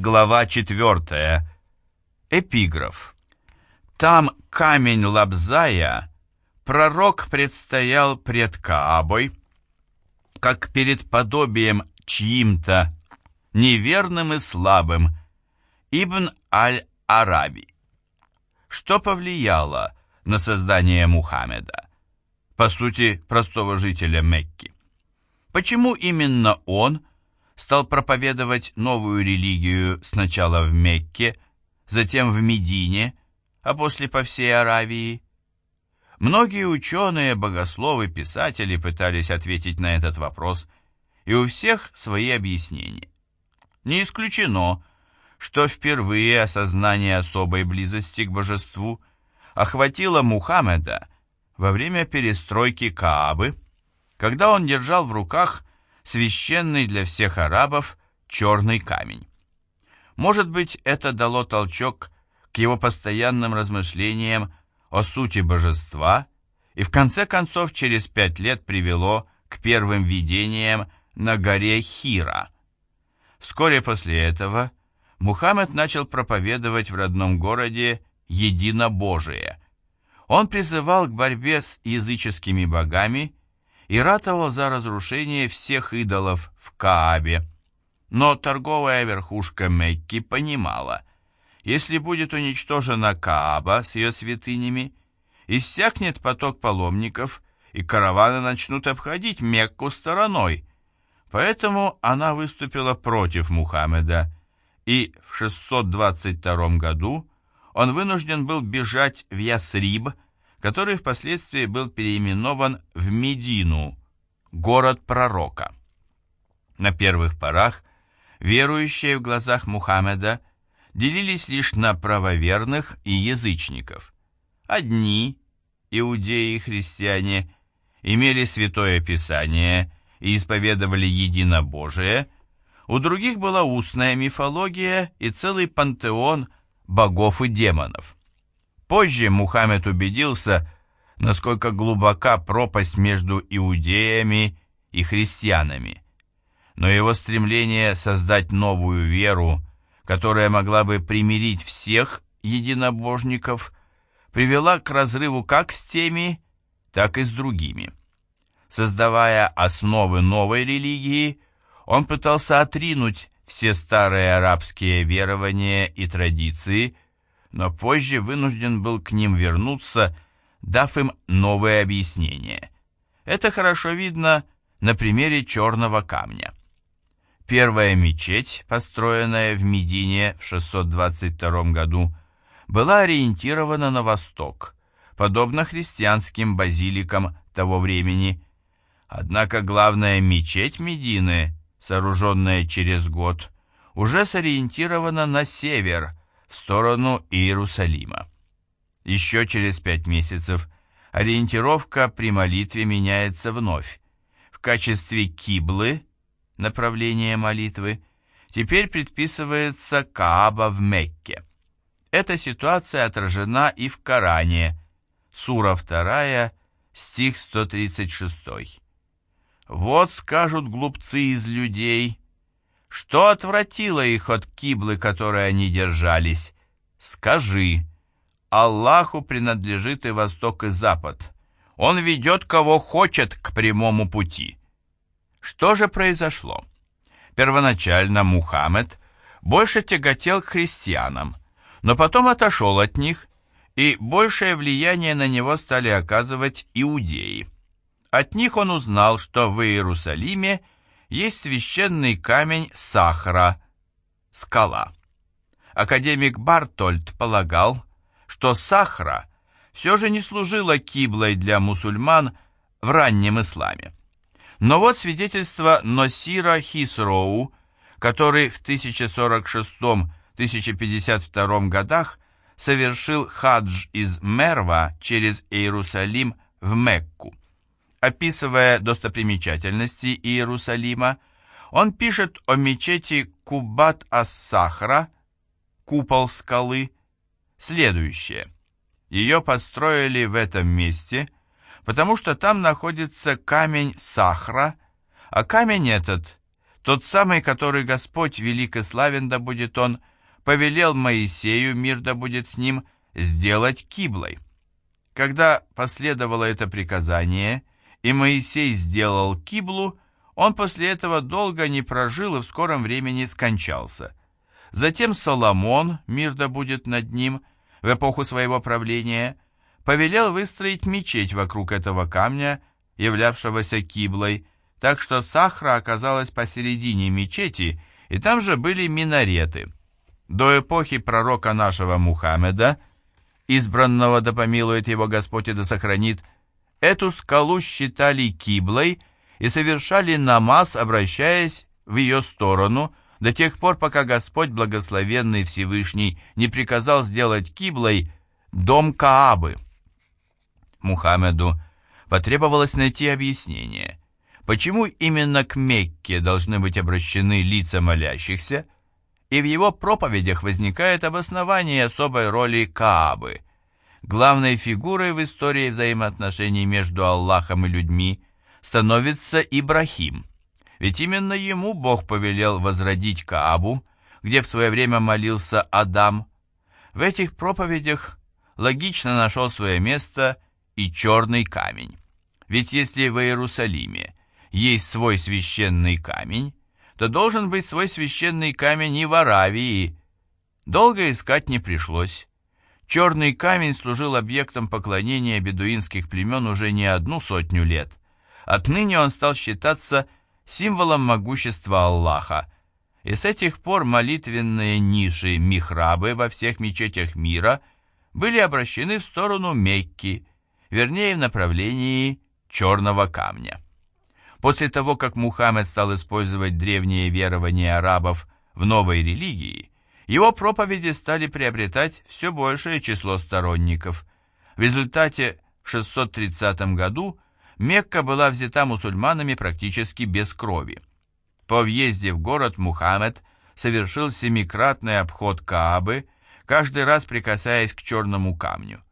Глава 4. Эпиграф. Там камень Лабзая, пророк предстоял пред Каабой, как перед подобием чьим-то, неверным и слабым, Ибн Аль-Араби. Что повлияло на создание Мухаммеда? По сути, простого жителя Мекки. Почему именно он стал проповедовать новую религию сначала в Мекке, затем в Медине, а после по всей Аравии? Многие ученые, богословы, писатели пытались ответить на этот вопрос, и у всех свои объяснения. Не исключено, что впервые осознание особой близости к божеству охватило Мухаммеда во время перестройки Каабы, когда он держал в руках священный для всех арабов черный камень. Может быть, это дало толчок к его постоянным размышлениям о сути божества и в конце концов через пять лет привело к первым видениям на горе Хира. Вскоре после этого Мухаммед начал проповедовать в родном городе единобожие. Он призывал к борьбе с языческими богами и ратовал за разрушение всех идолов в Каабе. Но торговая верхушка Мекки понимала, если будет уничтожена Кааба с ее святынями, иссякнет поток паломников, и караваны начнут обходить Мекку стороной. Поэтому она выступила против Мухаммеда и в 622 году он вынужден был бежать в Ясриб, который впоследствии был переименован в Медину, город пророка. На первых порах верующие в глазах Мухаммеда делились лишь на правоверных и язычников. Одни, иудеи и христиане, имели Святое Писание и исповедовали единобожие – у других была устная мифология и целый пантеон богов и демонов. Позже Мухаммед убедился, насколько глубока пропасть между иудеями и христианами. Но его стремление создать новую веру, которая могла бы примирить всех единобожников, привела к разрыву как с теми, так и с другими. Создавая основы новой религии, он пытался отринуть все старые арабские верования и традиции, но позже вынужден был к ним вернуться, дав им новые объяснения. Это хорошо видно на примере черного камня. Первая мечеть, построенная в Медине в 622 году, была ориентирована на восток, подобно христианским базиликам того времени. Однако главная мечеть Медины сооруженная через год, уже сориентирована на север, в сторону Иерусалима. Еще через пять месяцев ориентировка при молитве меняется вновь. В качестве киблы, направления молитвы, теперь предписывается Кааба в Мекке. Эта ситуация отражена и в Коране, сура 2, стих 136. Вот скажут глупцы из людей, что отвратило их от киблы, которой они держались. Скажи, Аллаху принадлежит и восток, и запад. Он ведет кого хочет к прямому пути. Что же произошло? Первоначально Мухаммед больше тяготел к христианам, но потом отошел от них, и большее влияние на него стали оказывать иудеи. От них он узнал, что в Иерусалиме есть священный камень Сахара, скала. Академик Бартольд полагал, что Сахара все же не служила киблой для мусульман в раннем исламе. Но вот свидетельство Носира Хисроу, который в 1046-1052 годах совершил хадж из Мерва через Иерусалим в Мекку. Описывая достопримечательности Иерусалима, он пишет о мечети Кубат-ас-Сахра, купол скалы, следующее. Ее построили в этом месте, потому что там находится камень Сахра, а камень этот – тот самый, который Господь, велик и славен да будет он, повелел Моисею, мир да будет с ним, сделать киблой. Когда последовало это приказание, и Моисей сделал киблу, он после этого долго не прожил и в скором времени скончался. Затем Соломон, мир да будет над ним, в эпоху своего правления, повелел выстроить мечеть вокруг этого камня, являвшегося киблой, так что Сахра оказалась посередине мечети, и там же были минареты. До эпохи пророка нашего Мухаммеда, избранного да помилует его Господь и да сохранит, эту скалу считали киблой и совершали намаз, обращаясь в ее сторону, до тех пор, пока Господь, благословенный Всевышний, не приказал сделать киблой дом Каабы. Мухаммеду потребовалось найти объяснение, почему именно к Мекке должны быть обращены лица молящихся, и в его проповедях возникает обоснование особой роли Каабы. Главной фигурой в истории взаимоотношений между Аллахом и людьми становится Ибрахим, ведь именно ему Бог повелел возродить Каабу, где в свое время молился Адам. В этих проповедях логично нашел свое место и черный камень. Ведь если в Иерусалиме есть свой священный камень, то должен быть свой священный камень и в Аравии. Долго искать не пришлось. Черный камень служил объектом поклонения бедуинских племен уже не одну сотню лет. Отныне он стал считаться символом могущества Аллаха, и с этих пор молитвенные ниши михрабы во всех мечетях мира были обращены в сторону Мекки, вернее в направлении черного камня. После того, как Мухаммед стал использовать древние верования арабов в новой религии, его проповеди стали приобретать все большее число сторонников. В результате в 630 году Мекка была взята мусульманами практически без крови. По въезде в город Мухаммед совершил семикратный обход Каабы, каждый раз прикасаясь к черному камню.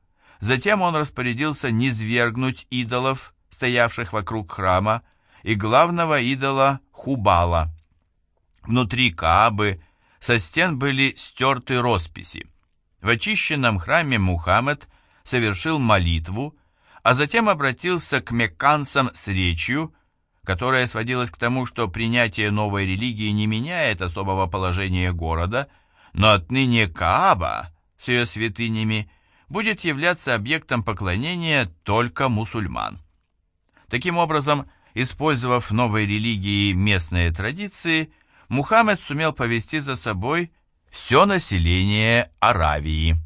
Затем он распорядился низвергнуть идолов, стоявших вокруг храма, и главного идола Хубала. Внутри Каабы со стен были стерты росписи. В очищенном храме Мухаммед совершил молитву, а затем обратился к мекканцам с речью, которая сводилась к тому, что принятие новой религии не меняет особого положения города, но отныне Кааба с ее святынями будет являться объектом поклонения только мусульман. Таким образом, использовав новой религии местные традиции, Мухаммед сумел повести за собой все население Аравии.